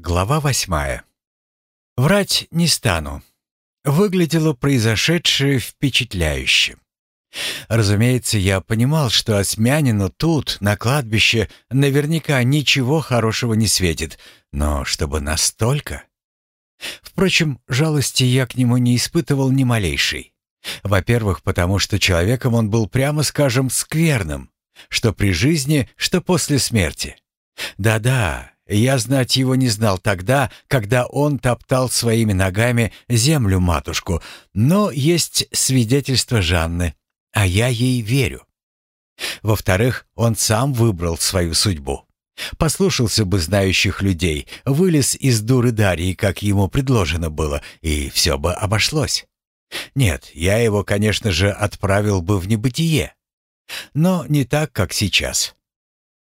Глава восьмая. Врать не стану. Выглядело произошедшее впечатляюще. Разумеется, я понимал, что осмянину тут, на кладбище, наверняка ничего хорошего не светит, но чтобы настолько... Впрочем, жалости я к нему не испытывал ни малейшей. Во-первых, потому что человеком он был, прямо скажем, скверным, что при жизни, что после смерти. Да-да, я знать его не знал тогда, когда он топтал своими ногами землю-матушку, но есть свидетельство Жанны, а я ей верю. Во-вторых, он сам выбрал свою судьбу. Послушался бы знающих людей, вылез из дуры Дарьи, как ему предложено было, и все бы обошлось. Нет, я его, конечно же, отправил бы в небытие. Но не так, как сейчас.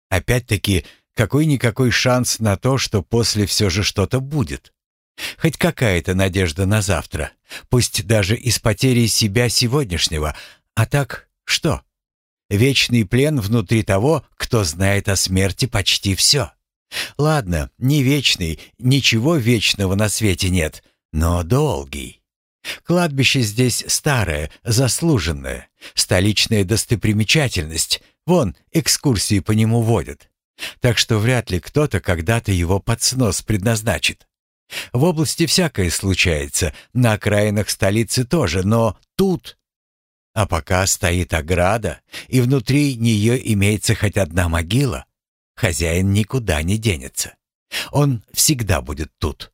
Опять-таки, какой-никакой шанс на то, что после все же что-то будет. Хоть какая-то надежда на завтра, пусть даже из потери себя сегодняшнего. А так что? Вечный плен внутри того, кто знает о смерти почти все. Ладно, не вечный, ничего вечного на свете нет, но долгий. Кладбище здесь старое, заслуженное, столичная достопримечательность. Вон, экскурсии по нему водят. Так что вряд ли кто-то когда-то его под снос предназначит. В области всякое случается, на окраинах столицы тоже, но тут... А пока стоит ограда, и внутри нее имеется хоть одна могила, хозяин никуда не денется. Он всегда будет тут.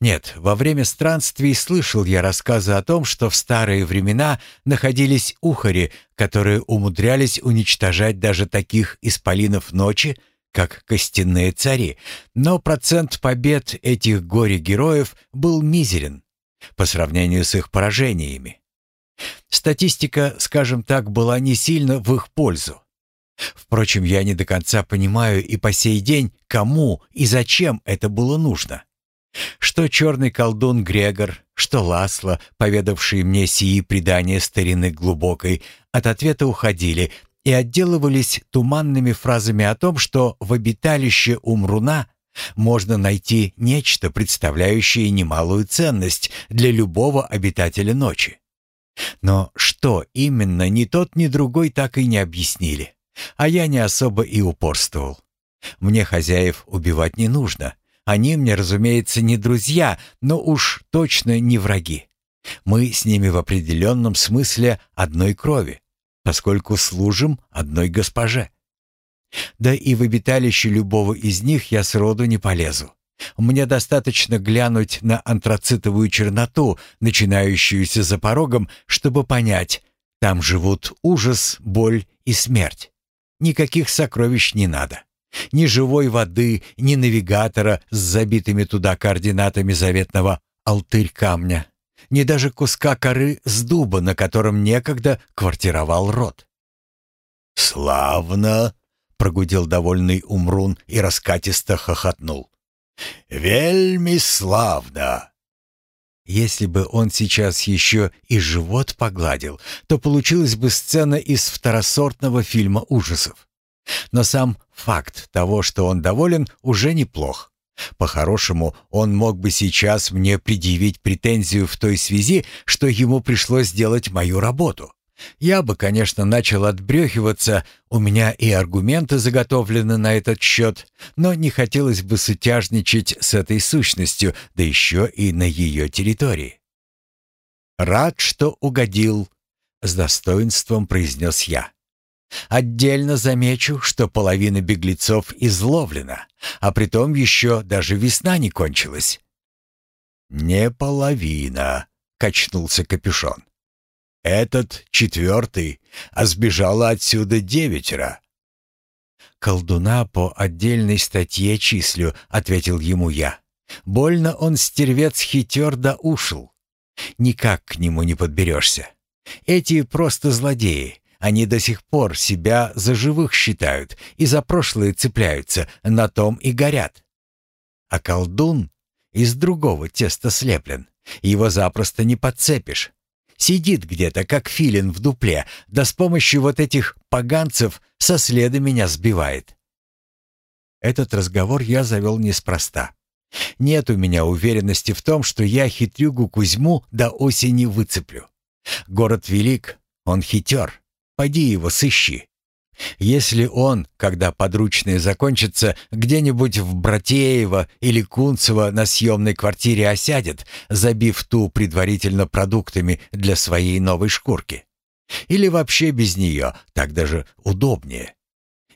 Нет, во время странствий слышал я рассказы о том, что в старые времена находились ухари, которые умудрялись уничтожать даже таких исполинов ночи, как костяные цари, но процент побед этих горе-героев был мизерен по сравнению с их поражениями. Статистика, скажем так, была не сильно в их пользу. Впрочем, я не до конца понимаю и по сей день, кому и зачем это было нужно. Что черный колдун Грегор, что Ласло, поведавшие мне сии предания старины глубокой, от ответа уходили и отделывались туманными фразами о том, что в обиталище Умруна можно найти нечто, представляющее немалую ценность для любого обитателя ночи. Но что именно ни тот, ни другой так и не объяснили. А я не особо и упорствовал. Мне хозяев убивать не нужно, они мне, разумеется, не друзья, но уж точно не враги. Мы с ними в определенном смысле одной крови, поскольку служим одной госпоже. Да и в обиталище любого из них я сроду не полезу. Мне достаточно глянуть на антрацитовую черноту, начинающуюся за порогом, чтобы понять, там живут ужас, боль и смерть. Никаких сокровищ не надо. Ни живой воды, ни навигатора с забитыми туда координатами заветного алтырь камня, ни даже куска коры с дуба, на котором некогда квартировал род. «Славно!» — прогудел довольный Умрун и раскатисто хохотнул. «Вельми славно!» Если бы он сейчас еще и живот погладил, то получилась бы сцена из второсортного фильма ужасов. Но сам факт того, что он доволен, уже неплох. По-хорошему, он мог бы сейчас мне предъявить претензию в той связи, что ему пришлось сделать мою работу. Я бы, конечно, начал отбрехиваться, у меня и аргументы заготовлены на этот счет, но не хотелось бы сутяжничать с этой сущностью, да еще и на ее территории. «Рад, что угодил», — с достоинством произнес я. Отдельно замечу, что половина беглецов изловлена, а притом еще даже весна не кончилась. «Не половина», — качнулся капюшон. «Этот четвертый, а сбежало отсюда девятеро». «Колдуна по отдельной статье числю», — ответил ему я. «Больно он, стервец, хитер да ушел. Никак к нему не подберешься. Эти просто злодеи, они до сих пор себя за живых считают и за прошлое цепляются, на том и горят. А колдун из другого теста слеплен. Его запросто не подцепишь. Сидит где-то, как филин в дупле, да с помощью вот этих поганцев со следа меня сбивает. Этот разговор я завел неспроста. Нет у меня уверенности в том, что я хитрюгу Кузьму до осени выцеплю. Город велик, он хитер. Пойди его сыщи. Если он, когда подручные закончатся, где-нибудь в Братеево или Кунцево на съемной квартире осядет, забив ту предварительно продуктами для своей новой шкурки. Или вообще без нее, так даже удобнее.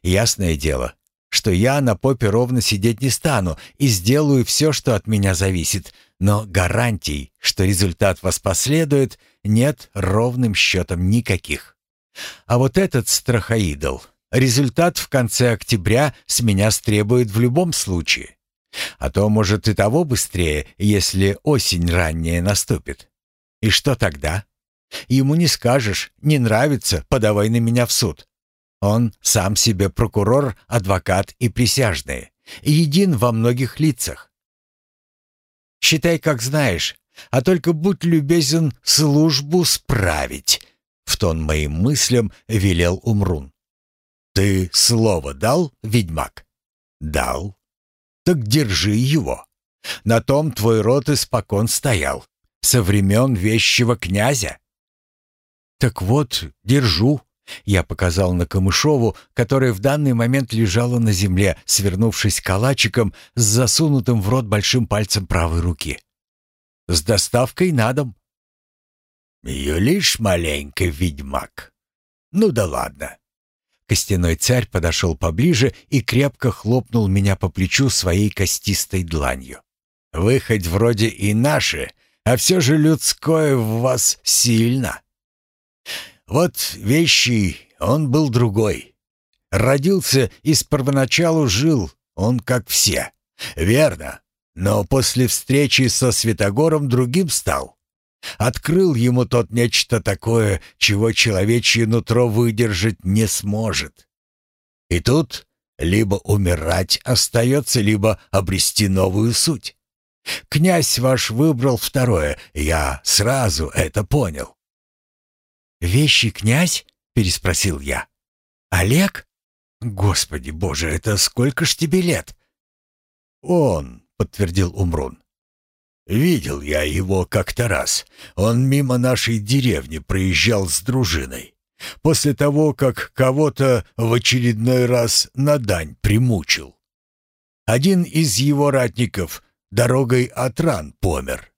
Ясное дело, что я на попе ровно сидеть не стану и сделаю все, что от меня зависит, но гарантий, что результат воспоследует, нет ровным счетом никаких. А вот этот страхоидол, результат в конце октября с меня стребует в любом случае. А то, может, и того быстрее, если осень ранняя наступит. И что тогда? Ему не скажешь, не нравится, подавай на меня в суд. Он сам себе прокурор, адвокат и присяжные, един во многих лицах. Считай, как знаешь, а только будь любезен службу справить, тон моим мыслям велел Умрун. Ты слово дал, ведьмак? Дал. Так держи его. На том твой род испокон стоял, со времен вещего князя. Так вот, держу. Я показал на Камышову, которая в данный момент лежала на земле, свернувшись калачиком с засунутым в рот большим пальцем правой руки. «С доставкой на дом». «Юлишь маленько, ведьмак. Ну да ладно». Костяной царь подошел поближе и крепко хлопнул меня по плечу своей костистой дланью. «Вы хоть вроде и наши, а все же людское в вас сильно. Вот вещи он был другой. Родился и с первоначалу жил он как все. Верно. Но после встречи со Святогором другим стал. Открыл ему тот нечто такое, чего человечье нутро выдержать не сможет. И тут либо умирать остается, либо обрести новую суть. Князь ваш выбрал второе, я сразу это понял. «Вещий князь?» — переспросил я. «Олег? Господи боже, это сколько ж тебе лет?» «Он», — подтвердил Умрун. Видел я его как-то раз. Он мимо нашей деревни проезжал с дружиной. После того, как кого-то в очередной раз на дань примучил. Один из его ратников дорогой от ран помер.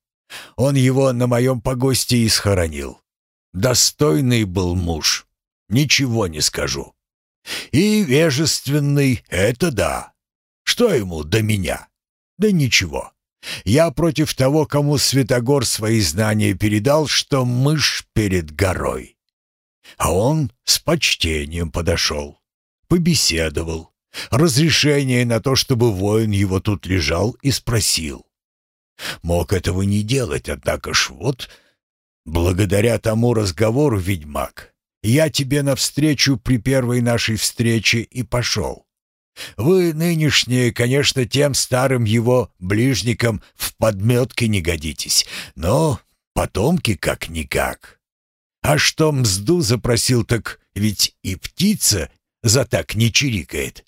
Он его на моем погосте и схоронил. Достойный был муж, ничего не скажу. И вежественный — это да. Что ему до меня? Да ничего. Я против того, кому Святогор свои знания передал, что мышь перед горой. А он с почтением подошел, побеседовал, разрешение на то, чтобы воин его тут лежал, и спросил. Мог этого не делать, однако ж вот, благодаря тому разговору, ведьмак, я тебе навстречу при первой нашей встрече и пошел. Вы нынешние, конечно, тем старым его ближникам в подметке не годитесь, но потомки как-никак. А что мзду запросил, так ведь и птица за так не чирикает.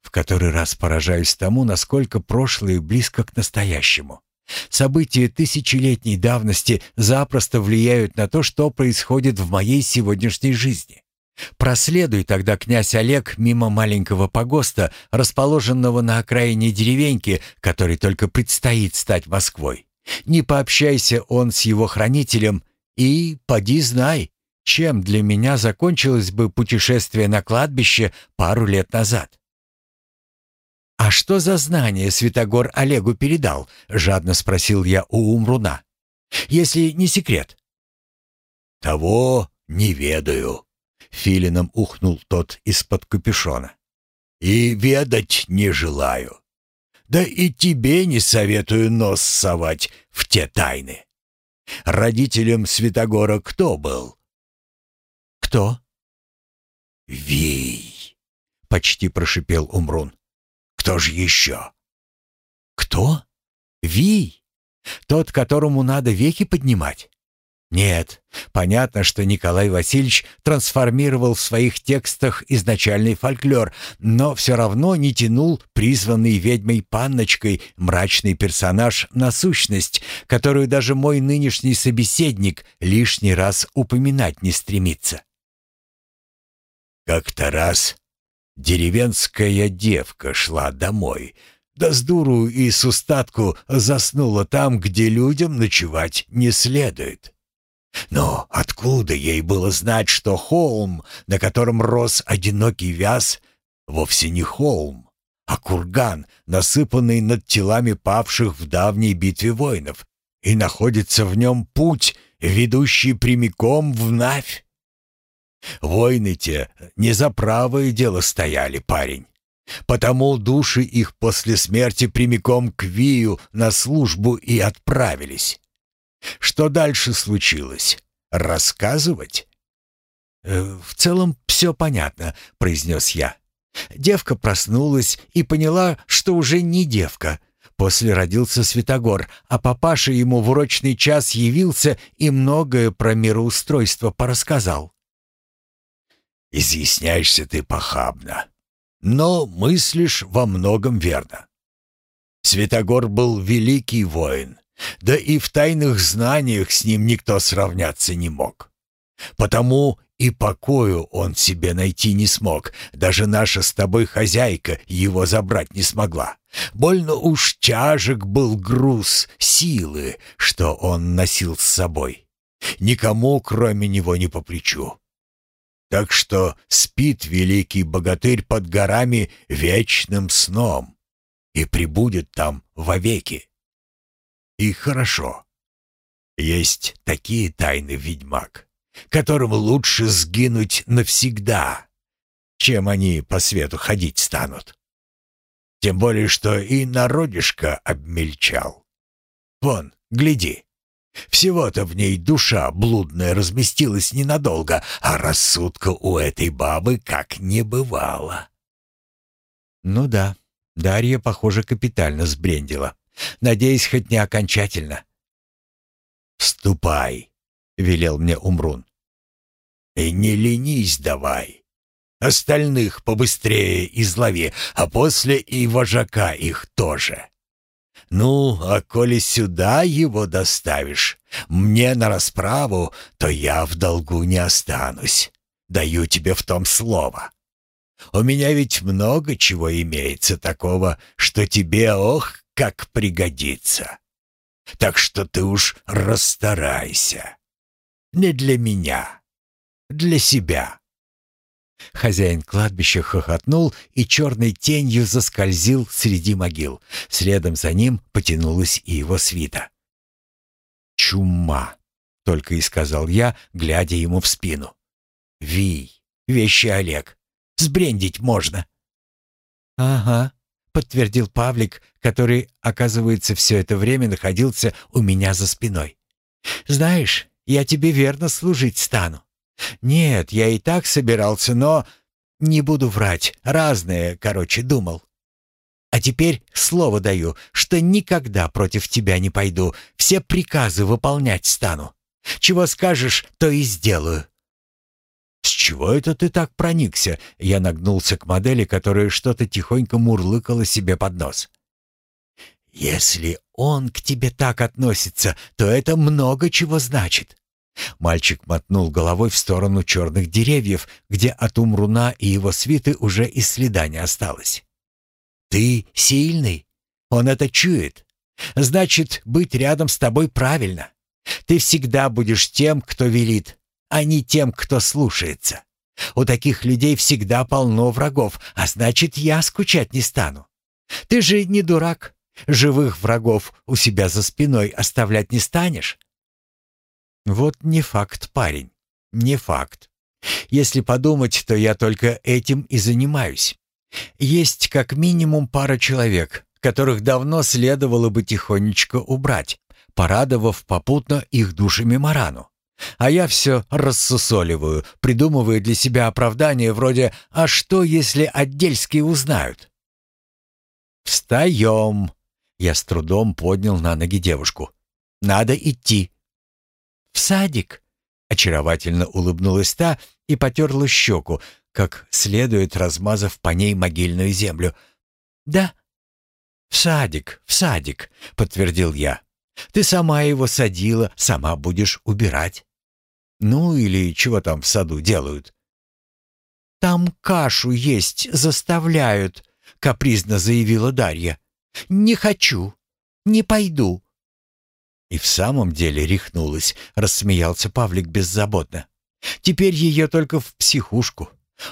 В который раз поражаюсь тому, насколько прошлое близко к настоящему. События тысячелетней давности запросто влияют на то, что происходит в моей сегодняшней жизни. Проследуй тогда князь Олег мимо маленького погоста, расположенного на окраине деревеньки, который только предстоит стать Москвой. Не пообщайся он с его хранителем и поди знай, чем для меня закончилось бы путешествие на кладбище пару лет назад. «А что за знание Святогор Олегу передал?» — жадно спросил я у Умруна. «Если не секрет». «Того не ведаю», Филином ухнул тот из-под капюшона. «И ведать не желаю. Да и тебе не советую нос совать в те тайны. Родителем Святогора кто был?» «Кто?» «Вий», — почти прошипел Умрун. «Кто же еще?» «Кто? Вий? Тот, которому надо веки поднимать?» Нет, понятно, что Николай Васильевич трансформировал в своих текстах изначальный фольклор, но все равно не тянул призванный ведьмой Панночкой мрачный персонаж на сущность, которую даже мой нынешний собеседник лишний раз упоминать не стремится. Как-то раз деревенская девка шла домой, да с дуру и с устатку заснула там, где людям ночевать не следует. Но откуда ей было знать, что холм, на котором рос одинокий вяз, вовсе не холм, а курган, насыпанный над телами павших в давней битве воинов, и находится в нем путь, ведущий прямиком в Навь? Войны те не за правое дело стояли, парень. Потому души их после смерти прямиком к Вию на службу и отправились. Что дальше случилось? Рассказывать? «Э, «В целом все понятно», — произнес я. Девка проснулась и поняла, что уже не девка. После родился Святогор, а папаша ему в урочный час явился и многое про мироустройство порассказал. «Изъясняешься ты похабно, но мыслишь во многом верно. Святогор был великий воин, да и в тайных знаниях с ним никто сравняться не мог. Потому и покою он себе найти не смог, даже наша с тобой хозяйка его забрать не смогла. Больно уж тяжек был груз силы, что он носил с собой. Никому, кроме него, не по плечу. Так что спит великий богатырь под горами вечным сном и прибудет там вовеки. И хорошо. Есть такие тайны, ведьмак, которым лучше сгинуть навсегда, чем они по свету ходить станут. Тем более, что и народишко обмельчал. Вон, гляди. Всего-то в ней душа блудная разместилась ненадолго, а рассудка у этой бабы как не бывало. Ну да, Дарья, похоже, капитально сбрендила. Надеюсь, хоть не окончательно. «Ступай», — велел мне Умрун. «И не ленись давай. Остальных побыстрее излови, а после и вожака их тоже. Ну, а коли сюда его доставишь, мне на расправу, то я в долгу не останусь. Даю тебе в том слово. У меня ведь много чего имеется такого, что тебе, ох, как пригодится. Так что ты уж расстарайся. Не для меня, для себя». Хозяин кладбища хохотнул и черной тенью заскользил среди могил. Следом за ним потянулась и его свита. «Чума!» — только и сказал я, глядя ему в спину. «Вий, вещи Олег, сбрендить можно». «Ага», подтвердил Павлик, который, оказывается, все это время находился у меня за спиной. «Знаешь, я тебе верно служить стану. Нет, я и так собирался, но... Не буду врать, разное, короче, думал. А теперь слово даю, что никогда против тебя не пойду, все приказы выполнять стану. Чего скажешь, то и сделаю. «С чего это ты так проникся?» Я нагнулся к модели, которая что-то тихонько мурлыкала себе под нос. «Если он к тебе так относится, то это много чего значит». Мальчик мотнул головой в сторону черных деревьев, где от Умруна и его свиты уже и следа не осталось. «Ты сильный. Он это чует. Значит, быть рядом с тобой правильно. Ты всегда будешь тем, кто велит, а не тем, кто слушается. У таких людей всегда полно врагов, а значит, я скучать не стану. Ты же не дурак. Живых врагов у себя за спиной оставлять не станешь. Вот не факт, парень, не факт. Если подумать, то я только этим и занимаюсь. Есть как минимум пара человек, которых давно следовало бы тихонечко убрать, порадовав попутно их душами Марану. А я все рассусоливаю, придумывая для себя оправдание вроде «А что, если отдельские узнают?» «Встаем!» Я с трудом поднял на ноги девушку. «Надо идти». в садик?» Очаровательно улыбнулась та и потерла щеку, как следует размазав по ней могильную землю. «Да». «В садик, в садик», — подтвердил я. «Ты сама его садила, сама будешь убирать». «Ну или чего там в саду делают?» «Там кашу есть заставляют», — капризно заявила Дарья. «Не хочу, не пойду». «И в самом деле рехнулась», — рассмеялся Павлик беззаботно. «Теперь ее только в психушку.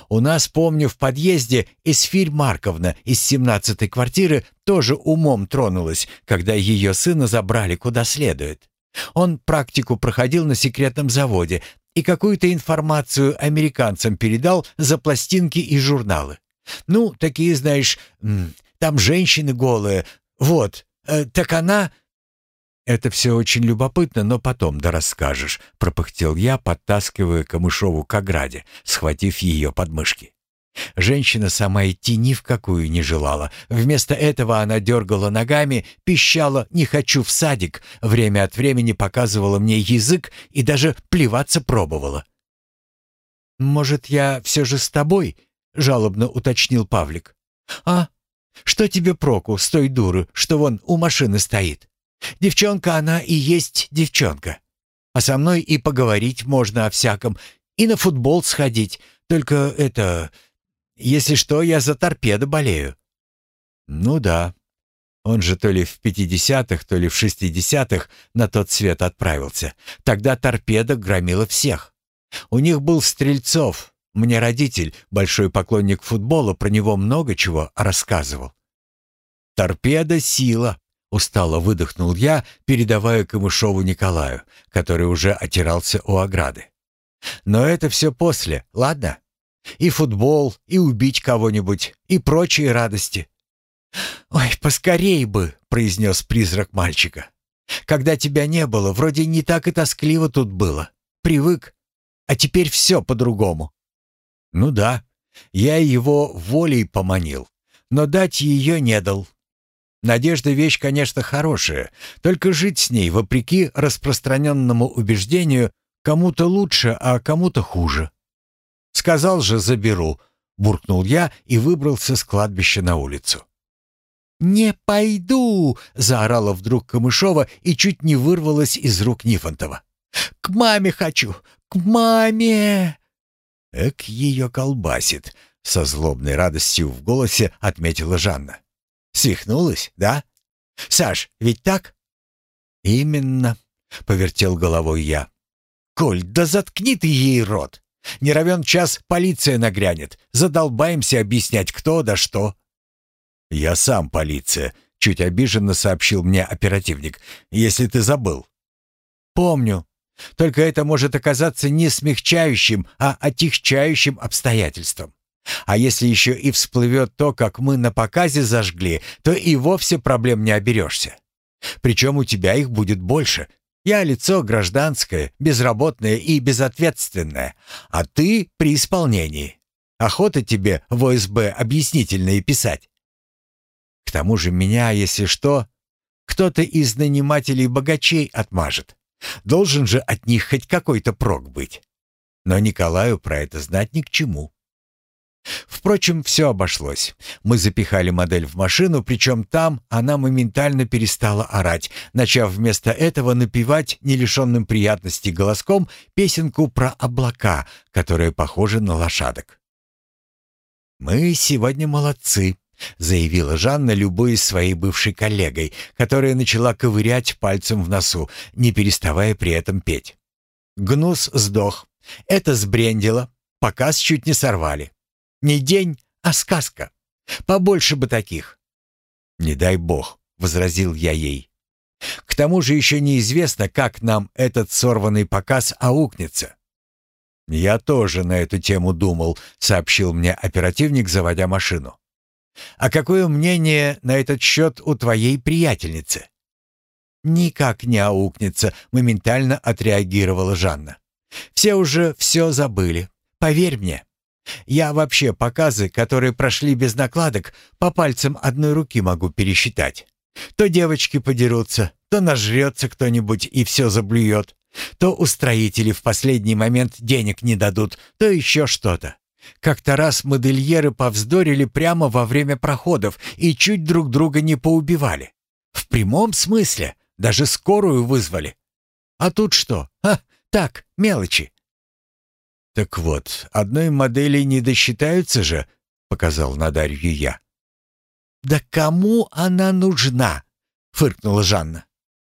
У нас, помню, в подъезде Эсфирь Марковна из семнадцатой квартиры тоже умом тронулась, когда ее сына забрали куда следует. Он практику проходил на секретном заводе и какую-то информацию американцам передал за пластинки и журналы. Ну, такие, знаешь, там женщины голые. Вот, э, так она... «Это все очень любопытно, но потом да расскажешь», — пропыхтел я, подтаскивая Камышову к ограде, схватив ее подмышки. Женщина сама идти ни в какую не желала. Вместо этого она дергала ногами, пищала «не хочу в садик», время от времени показывала мне язык и даже плеваться пробовала. «Может, я все же с тобой?» — жалобно уточнил Павлик. «А? Что тебе проку с той дуры, что вон у машины стоит? Девчонка она и есть девчонка. А со мной и поговорить можно о всяком, и на футбол сходить. Только это... Если что, я за торпедо болею». «Ну да. Он же то ли в пятидесятых, то ли в шестидесятых на тот свет отправился. Тогда торпеда громила всех. У них был Стрельцов. Мне родитель, большой поклонник футбола, про него много чего рассказывал. «Торпеда — сила», — устало выдохнул я, передавая Камышову Николаю, который уже отирался у ограды. «Но это все после, ладно? И футбол, и убить кого-нибудь, и прочие радости». «Ой, поскорей бы», — произнес призрак мальчика. «Когда тебя не было, вроде не так и тоскливо тут было. Привык. А теперь все по-другому». «Ну да, я его волей поманил, но дать ее не дал. Надежда — вещь, конечно, хорошая, только жить с ней, вопреки распространенному убеждению, кому-то лучше, а кому-то хуже. «Сказал же, заберу», — буркнул я и выбрался с кладбища на улицу. «Не пойду!» — заорала вдруг Камышова и чуть не вырвалась из рук Нифонтова. «К маме хочу! К маме!» «Эк, ее колбасит!» — со злобной радостью в голосе отметила Жанна. Свихнулась, да? Саш, ведь так? Именно, повертел головой я. Коль, да заткни ты ей рот. Не равен час полиция нагрянет. Задолбаемся объяснять, кто да что. Я сам полиция, чуть обиженно сообщил мне оперативник, если ты забыл. Помню. Только это может оказаться не смягчающим, а отягчающим обстоятельством. А если еще и всплывет то, как мы на показе зажгли, то и вовсе проблем не оберешься. Причем у тебя их будет больше. Я лицо гражданское, безработное и безответственное, а ты при исполнении. Охота тебе в ОСБ объяснительные писать. К тому же меня, если что, кто-то из нанимателей богачей отмажет. Должен же от них хоть какой-то прок быть. Но Николаю про это знать ни к чему. Впрочем, все обошлось. Мы запихали модель в машину, причем там она моментально перестала орать, начав вместо этого напевать не лишенным приятности голоском песенку про облака, которая похожа на лошадок. «Мы сегодня молодцы», — заявила Жанна, любуясь своей бывшей коллегой, которая начала ковырять пальцем в носу, не переставая при этом петь. Гнус сдох. Это сбрендило. Показ чуть не сорвали. Не день, а сказка. Побольше бы таких. Не дай бог, возразил я ей. К тому же еще неизвестно, как нам этот сорванный показ аукнется. «Я тоже на эту тему думал», — сообщил мне оперативник, заводя машину. «А какое мнение на этот счет у твоей приятельницы?» «Никак не аукнется», — моментально отреагировала Жанна. «Все уже все забыли. Поверь мне». Я вообще показы, которые прошли без накладок, по пальцам одной руки могу пересчитать. То девочки подерутся, то нажрется кто-нибудь и все заблюет. То устроители в последний момент денег не дадут, то еще что-то. Как-то раз модельеры повздорили прямо во время проходов и чуть друг друга не поубивали. В прямом смысле, даже скорую вызвали. А тут что? А, так, мелочи. «Так вот, одной модели не досчитаются же», — показал на Дарью я. «Да кому она нужна?» — фыркнула Жанна.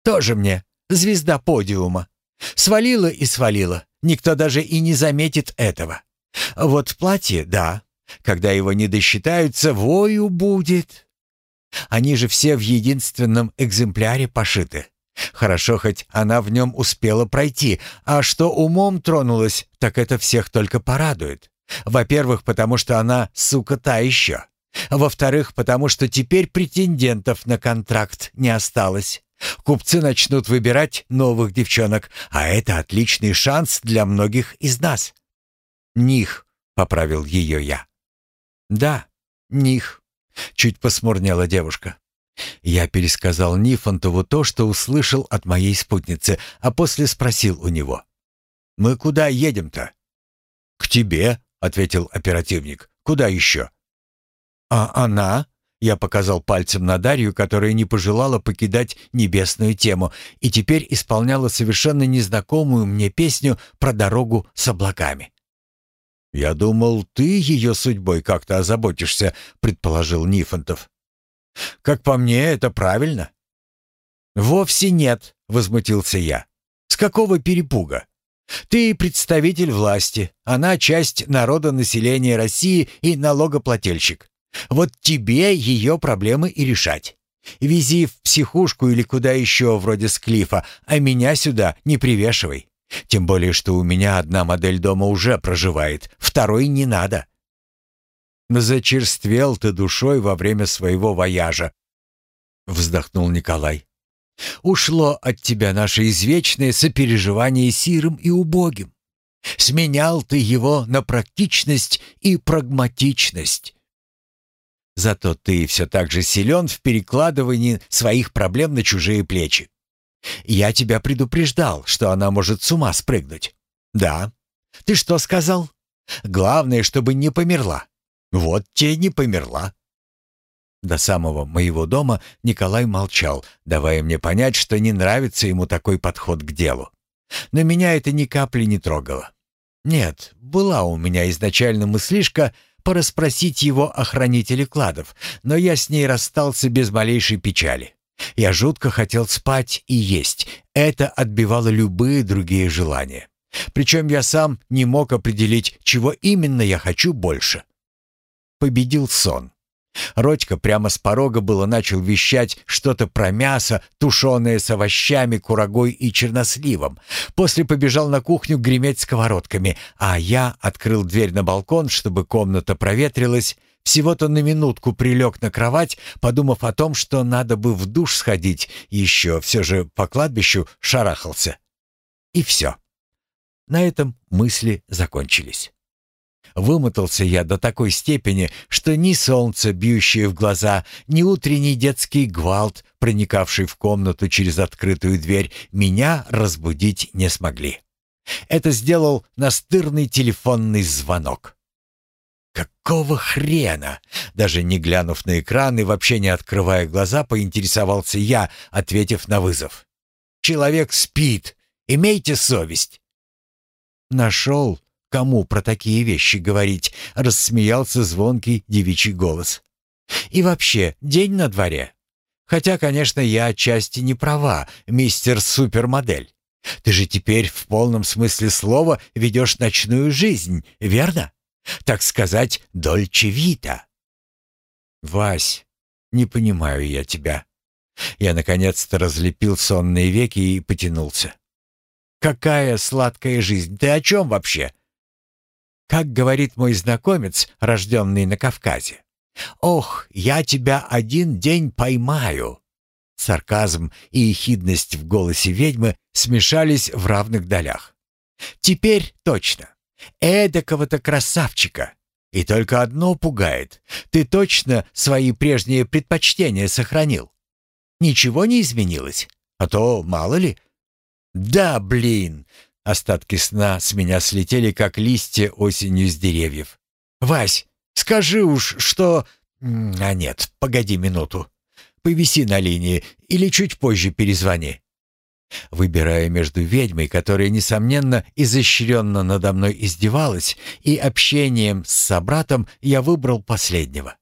«Тоже мне звезда подиума. Свалила и свалила. Никто даже и не заметит этого. Вот платье, да. Когда его не досчитаются, вою будет. Они же все в единственном экземпляре пошиты. Хорошо, хоть она в нем успела пройти, а что умом тронулась, так это всех только порадует. Во-первых, потому что она, сука, та еще. Во-вторых, потому что теперь претендентов на контракт не осталось. Купцы начнут выбирать новых девчонок, а это отличный шанс для многих из нас. «Них», — поправил ее я. «Да, них», — чуть посмурнела девушка. Я пересказал Нифонтову то, что услышал от моей спутницы, а после спросил у него. «Мы куда едем-то?» «К тебе», — ответил оперативник. «Куда еще?» «А она?» — я показал пальцем на Дарью, которая не пожелала покидать небесную тему и теперь исполняла совершенно незнакомую мне песню про дорогу с облаками. «Я думал, ты ее судьбой как-то озаботишься», — предположил Нифонтов. Как по мне, это правильно». «Вовсе нет», — возмутился я. «С какого перепуга? Ты представитель власти, она часть народа населения России и налогоплательщик. Вот тебе ее проблемы и решать. Вези в психушку или куда еще, вроде Склифа, а меня сюда не привешивай. Тем более, что у меня одна модель дома уже проживает, второй не надо. «Зачерствел ты душой во время своего вояжа», — вздохнул Николай. «Ушло от тебя наше извечное сопереживание сирым и убогим. Сменял ты его на практичность и прагматичность. Зато ты все так же силен в перекладывании своих проблем на чужие плечи. Я тебя предупреждал, что она может с ума спрыгнуть. Да. Ты что сказал? Главное, чтобы не померла. Вот те не померла. До самого моего дома Николай молчал, давая мне понять, что не нравится ему такой подход к делу. Но меня это ни капли не трогало. Нет, была у меня изначально мыслишка порасспросить его о хранителе кладов, но я с ней расстался без малейшей печали. Я жутко хотел спать и есть. Это отбивало любые другие желания. Причем я сам не мог определить, чего именно я хочу больше победил сон. Родька прямо с порога было начал вещать что-то про мясо, тушеное с овощами, курагой и черносливом. После побежал на кухню греметь сковородками, а я открыл дверь на балкон, чтобы комната проветрилась. Всего-то на минутку прилег на кровать, подумав о том, что надо бы в душ сходить, еще все же по кладбищу шарахался. И все. На этом мысли закончились. Вымотался я до такой степени, что ни солнце, бьющее в глаза, ни утренний детский гвалт, проникавший в комнату через открытую дверь, меня разбудить не смогли. Это сделал настырный телефонный звонок. «Какого хрена?» Даже не глянув на экран и вообще не открывая глаза, поинтересовался я, ответив на вызов. «Человек спит. Имейте совесть». «Нашел кому про такие вещи говорить», — рассмеялся звонкий девичий голос. «И вообще, день на дворе. Хотя, конечно, я отчасти не права, мистер супермодель. Ты же теперь в полном смысле слова ведешь ночную жизнь, верно? Так сказать, дольче вита». «Вась, не понимаю я тебя». Я наконец-то разлепил сонные веки и потянулся. «Какая сладкая жизнь! Ты о чем вообще?» Как говорит мой знакомец, рожденный на Кавказе. «Ох, я тебя один день поймаю!» Сарказм и ехидность в голосе ведьмы смешались в равных долях. «Теперь точно. Эдакого-то красавчика. И только одно пугает. Ты точно свои прежние предпочтения сохранил? Ничего не изменилось? А то, мало ли...» «Да, блин!» Остатки сна с меня слетели, как листья осенью с деревьев. «Вась, скажи уж, что...» «А нет, погоди минуту. Повиси на линии или чуть позже перезвони». Выбирая между ведьмой, которая, несомненно, изощренно надо мной издевалась, и общением с собратом, я выбрал последнего.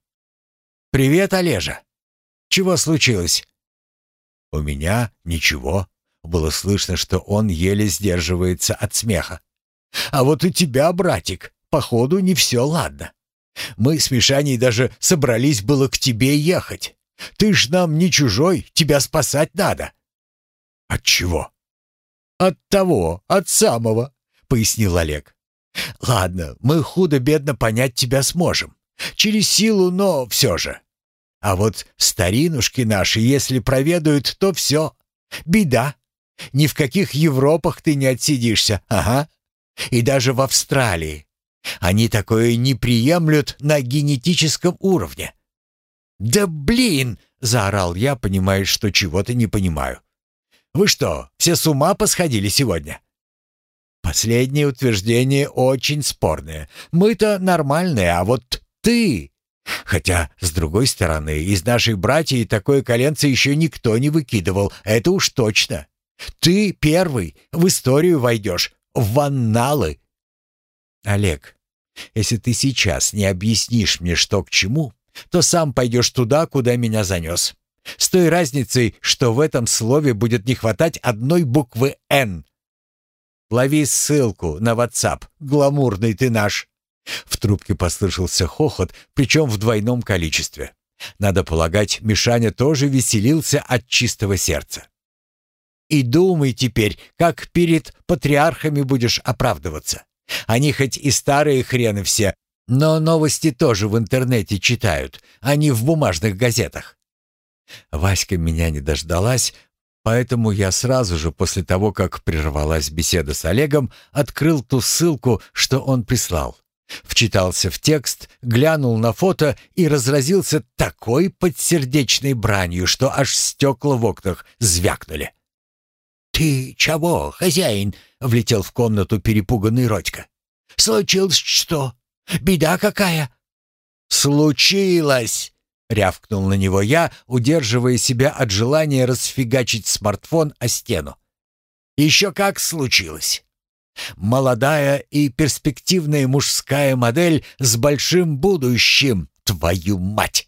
«Привет, Олежа! Чего случилось?» «У меня ничего», было слышно, что он еле сдерживается от смеха. «А вот у тебя, братик, походу не все ладно. Мы с Мишаней даже собрались было к тебе ехать. Ты ж нам не чужой, тебя спасать надо». «От чего?» «От того, от самого», — пояснил Олег. «Ладно, мы худо-бедно понять тебя сможем. Через силу, но все же. А вот старинушки наши, если проведают, то все. Беда. Ни в каких Европах ты не отсидишься, ага. И даже в Австралии. Они такое не приемлют на генетическом уровне. «Да блин!» — заорал я, понимая, что чего-то не понимаю. «Вы что, все с ума посходили сегодня?» «Последнее утверждение очень спорное. Мы-то нормальные, а вот ты...» Хотя, с другой стороны, из нашей братьев такое коленце еще никто не выкидывал, это уж точно. Ты первый в историю войдешь, в анналы. Олег, если ты сейчас не объяснишь мне, что к чему, то сам пойдешь туда, куда меня занес. С той разницей, что в этом слове будет не хватать одной буквы «Н». Лови ссылку на WhatsApp, гламурный ты наш. В трубке послышался хохот, причем в двойном количестве. Надо полагать, Мишаня тоже веселился от чистого сердца. И думай теперь, как перед патриархами будешь оправдываться. Они хоть и старые хрены все, но новости тоже в интернете читают, а не в бумажных газетах. Васька меня не дождалась, поэтому я сразу же после того, как прервалась беседа с Олегом, открыл ту ссылку, что он прислал. Вчитался в текст, глянул на фото и разразился такой подсердечной бранью, что аж стекла в окнах звякнули. «Ты чего, хозяин?» — влетел в комнату перепуганный Родька. «Случилось что? Беда какая?» «Случилось!» — рявкнул на него я, удерживая себя от желания расфигачить смартфон о стену. «Еще как случилось!» Молодая и перспективная мужская модель с большим будущим, твою мать!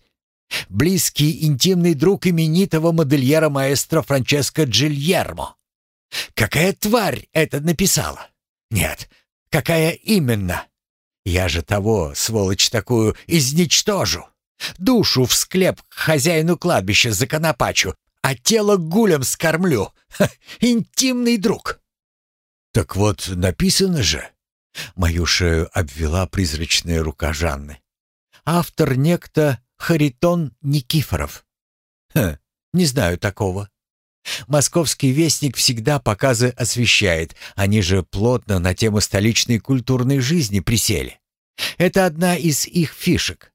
Близкий интимный друг именитого модельера маэстро Франческо Джильермо. Какая тварь это написала? Нет, какая именно? Я же того, сволочь такую, изничтожу. Душу в склеп к хозяину кладбища законопачу, а тело гулем скормлю. Ха, интимный друг. Так вот, написано же. Мою шею обвела призрачная рука Жанны. Автор некто Харитон Никифоров. Ха, не знаю такого. Московский вестник всегда показы освещает, они же плотно на тему столичной культурной жизни присели. Это одна из их фишек.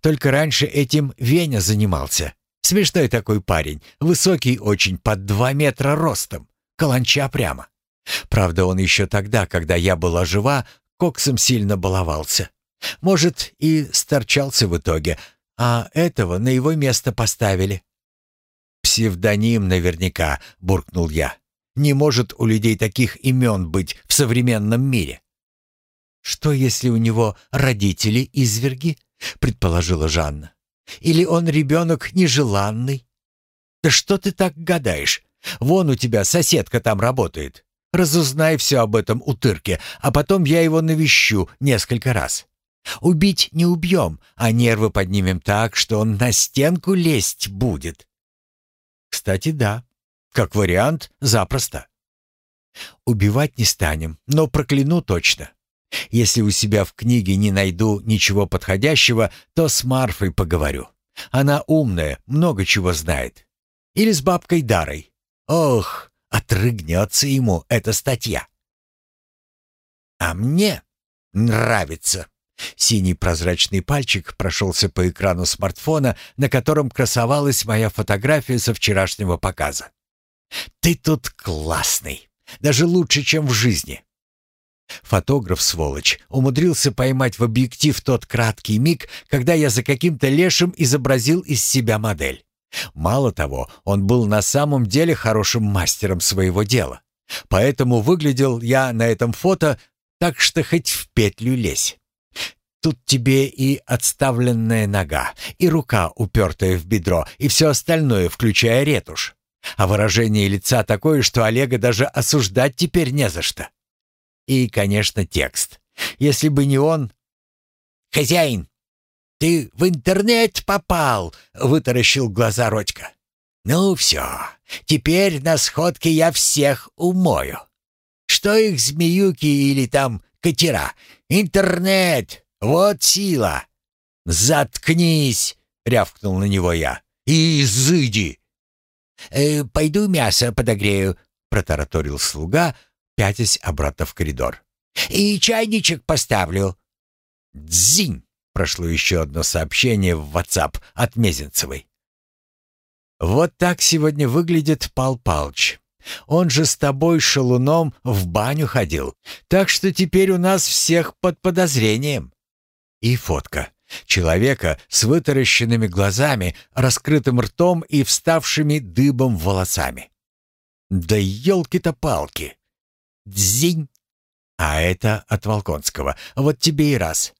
Только раньше этим Веня занимался. Смешной такой парень, высокий очень, под два метра ростом, каланча прямо. Правда, он еще тогда, когда я была жива, коксом сильно баловался. Может, и сторчался в итоге, а этого на его место поставили. «Псевдоним наверняка», — буркнул я. «Не может у людей таких имен быть в современном мире». «Что, если у него родители изверги?» — предположила Жанна. «Или он ребенок нежеланный?» «Да что ты так гадаешь? Вон у тебя соседка там работает. Разузнай все об этом утырке, а потом я его навещу несколько раз. Убить не убьем, а нервы поднимем так, что он на стенку лезть будет». Кстати, да. Как вариант, запросто. Убивать не станем, но прокляну точно. Если у себя в книге не найду ничего подходящего, то с Марфой поговорю. Она умная, много чего знает. Или с бабкой Дарой. Ох, отрыгнется ему эта статья. А мне нравится. Синий прозрачный пальчик прошелся по экрану смартфона, на котором красовалась моя фотография со вчерашнего показа. «Ты тут классный! Даже лучше, чем в жизни. Фотограф, сволочь, умудрился поймать в объектив тот краткий миг, когда я за каким-то лешим изобразил из себя модель. Мало того, он был на самом деле хорошим мастером своего дела. Поэтому выглядел я на этом фото так что хоть в петлю лезь. Тут тебе и отставленная нога, и рука, упертая в бедро, и все остальное, включая ретушь. А выражение лица такое, что Олега даже осуждать теперь не за что. И, конечно, текст. Если бы не он... «Хозяин, ты в интернет попал!» — вытаращил глаза Родька. «Ну все, теперь на сходке я всех умою. Что их змеюки или там катера? Интернет! Вот сила!» «Заткнись!» — рявкнул на него я. «Изыди!» «Э, «Пойду мясо подогрею», — протараторил слуга, пятясь обратно в коридор. «И чайничек поставлю». «Дзинь!» — прошло еще одно сообщение в WhatsApp от Мезенцевой. «Вот так сегодня выглядит Пал Палч. Он же с тобой шалуном в баню ходил, так что теперь у нас всех под подозрением». И фотка. Человека с вытаращенными глазами, раскрытым ртом и вставшими дыбом волосами. Да елки-то палки! Дзинь! А это от Волконского. Вот тебе и раз.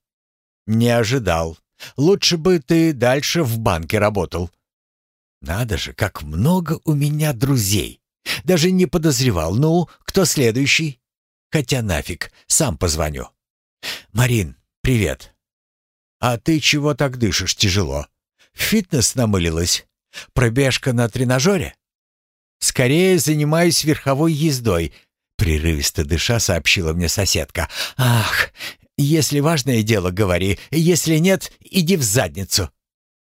Не ожидал. Лучше бы ты дальше в банке работал. Надо же, как много у меня друзей. Даже не подозревал. Ну, кто следующий? Хотя нафиг, сам позвоню. Марин, привет. А ты чего так дышишь тяжело? фитнес намылилась? Пробежка на тренажере? Скорее занимаюсь верховой ездой, прерывисто дыша сообщила мне соседка. Ах, если важное дело, говори. Если нет, иди в задницу.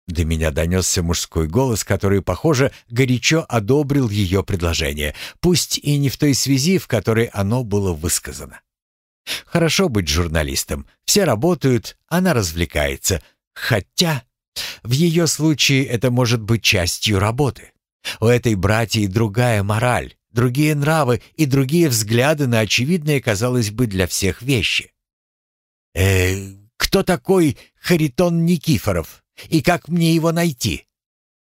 До меня донесся мужской голос, который, похоже, горячо одобрил ее предложение, пусть и не в той связи, в которой оно было высказано. Хорошо быть журналистом. Все работают, она развлекается. Хотя в ее случае это может быть частью работы. У этой братьи другая мораль, другие нравы и другие взгляды на очевидные, казалось бы, для всех вещи. «Э, кто такой Харитон Никифоров?» И как мне его найти?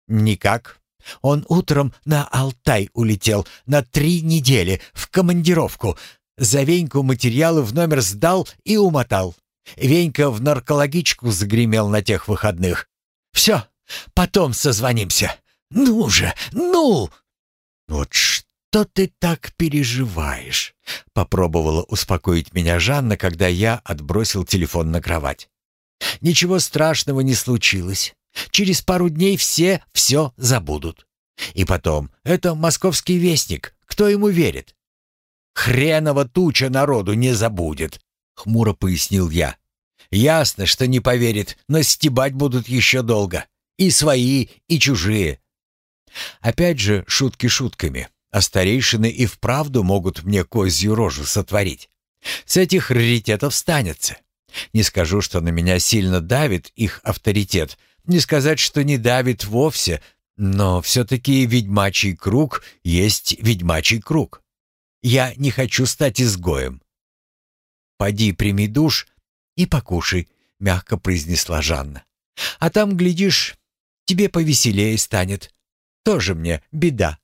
Никак. Он утром на Алтай улетел на три недели в командировку. За Веньку материалы в номер сдал и умотал. Венька в наркологичку загремел на тех выходных. Все, потом созвонимся. Ну же, ну! Вот что ты так переживаешь? Попробовала успокоить меня Жанна, когда я отбросил телефон на кровать. Ничего страшного не случилось. Через пару дней все все забудут. И потом, это московский вестник. Кто ему верит? Хренова туча народу не забудет, хмуро пояснил я. Ясно, что не поверит, но стебать будут еще долго. И свои, и чужие. Опять же, шутки шутками. А старейшины и вправду могут мне козью рожу сотворить. С этих раритетов станется. Не скажу, что на меня сильно давит их авторитет, не сказать, что не давит вовсе, но все-таки ведьмачий круг есть ведьмачий круг. Я не хочу стать изгоем. «Поди, прими душ и покушай», — мягко произнесла Жанна. «А там, глядишь, тебе повеселее станет. Тоже мне беда».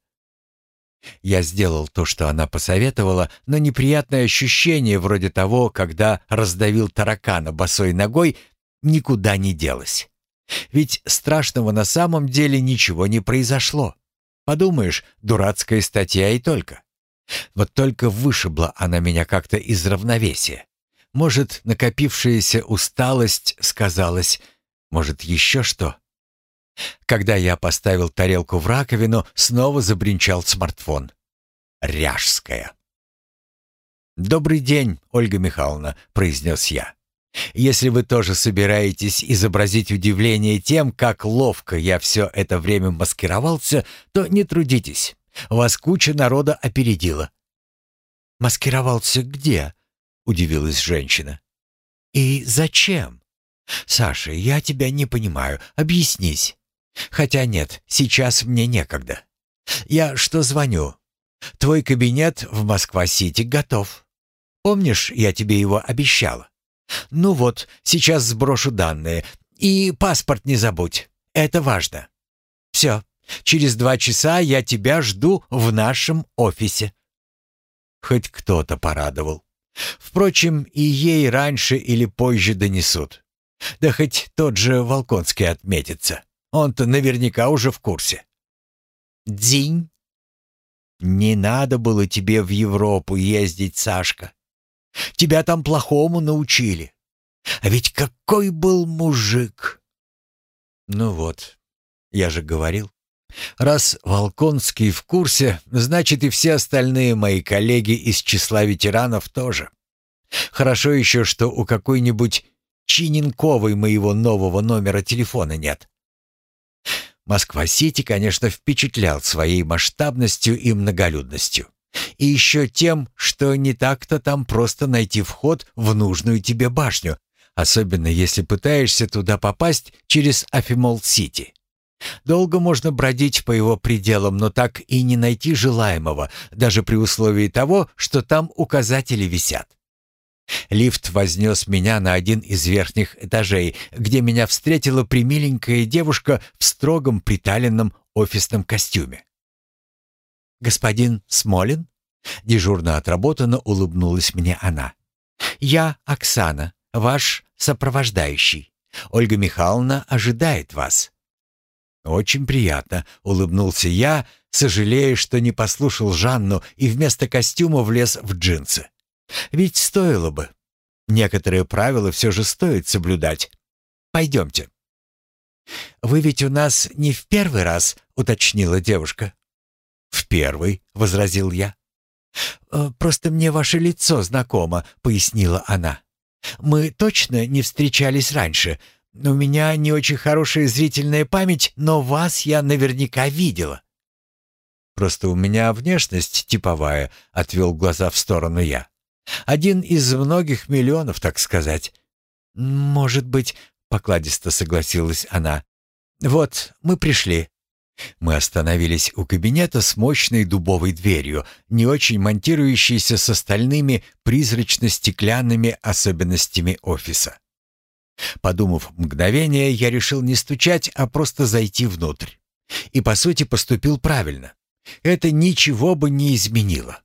Я сделал то, что она посоветовала, но неприятное ощущение вроде того, когда раздавил таракана босой ногой, никуда не делось. Ведь страшного на самом деле ничего не произошло. Подумаешь, дурацкая статья и только. Вот только вышибла она меня как-то из равновесия. Может, накопившаяся усталость сказалась, может, еще что. Когда я поставил тарелку в раковину, снова забринчал смартфон. Ряжская. «Добрый день, Ольга Михайловна», — произнес я. «Если вы тоже собираетесь изобразить удивление тем, как ловко я все это время маскировался, то не трудитесь. Вас куча народа опередила». «Маскировался где?» — удивилась женщина. «И зачем?» «Саша, я тебя не понимаю. Объяснись». Хотя нет, сейчас мне некогда. Я что звоню? Твой кабинет в Москва-Сити готов. Помнишь, я тебе его обещала? Ну вот, сейчас сброшу данные. И паспорт не забудь. Это важно. Все. Через два часа я тебя жду в нашем офисе». Хоть кто-то порадовал. Впрочем, и ей раньше или позже донесут. Да хоть тот же Волконский отметится. Он-то наверняка уже в курсе. «Дзинь!» «Не надо было тебе в Европу ездить, Сашка. Тебя там плохому научили. А ведь какой был мужик!» «Ну вот, я же говорил. Раз Волконский в курсе, значит и все остальные мои коллеги из числа ветеранов тоже. Хорошо еще, что у какой-нибудь Чиненковой моего нового номера телефона нет. Москва-Сити, конечно, впечатлял своей масштабностью и многолюдностью. И еще тем, что не так-то там просто найти вход в нужную тебе башню, особенно если пытаешься туда попасть через Афимол-Сити. Долго можно бродить по его пределам, но так и не найти желаемого, даже при условии того, что там указатели висят. Лифт вознес меня на один из верхних этажей, где меня встретила примиленькая девушка в строгом приталенном офисном костюме. «Господин Смолин?» — дежурно отработано улыбнулась мне она. «Я Оксана, ваш сопровождающий. Ольга Михайловна ожидает вас». «Очень приятно», — улыбнулся я, сожалея, что не послушал Жанну и вместо костюма влез в джинсы. «Ведь стоило бы. Некоторые правила все же стоит соблюдать. Пойдемте». «Вы ведь у нас не в первый раз», — уточнила девушка. «В первый», — возразил я. «Э, «Просто мне ваше лицо знакомо», — пояснила она. «Мы точно не встречались раньше, у меня не очень хорошая зрительная память, но вас я наверняка видела». «Просто у меня внешность типовая», — отвел глаза в сторону я. «Один из многих миллионов, так сказать». «Может быть», — покладисто согласилась она. «Вот, мы пришли». Мы остановились у кабинета с мощной дубовой дверью, не очень монтирующейся с остальными призрачно-стеклянными особенностями офиса. Подумав мгновение, я решил не стучать, а просто зайти внутрь. И, по сути, поступил правильно. Это ничего бы не изменило.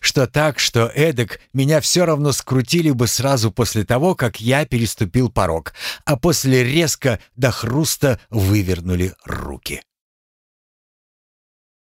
Что так, что эдак, меня все равно скрутили бы сразу после того, как я переступил порог, а после резко до хруста вывернули руки.